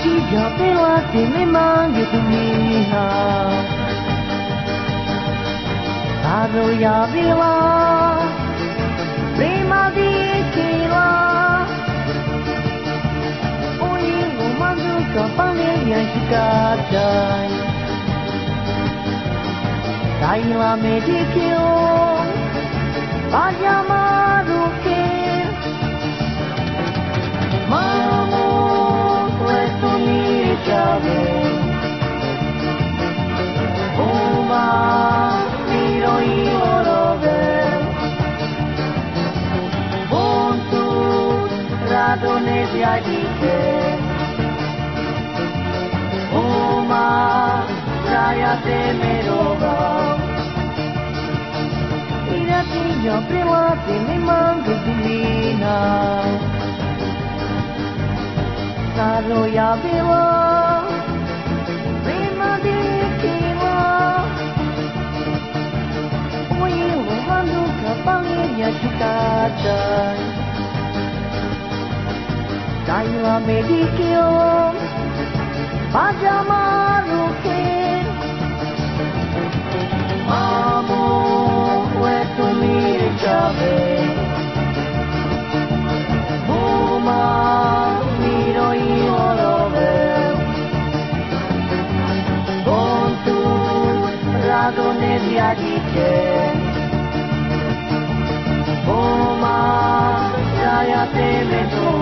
Iratia pela te me mangue tu mina Arroia vila Prima di kila Uingo mandu kapane yang sikacai Kaila medikio Pajamaru ke radone di adike Uma raya te meroga Iratinha prima te me mangue divina Caro ya bila Prima di kila Daila me dijo a llamar que amo fue tu mi llave. Uma miro y oro con tu radones y adique. Uma ya te meto.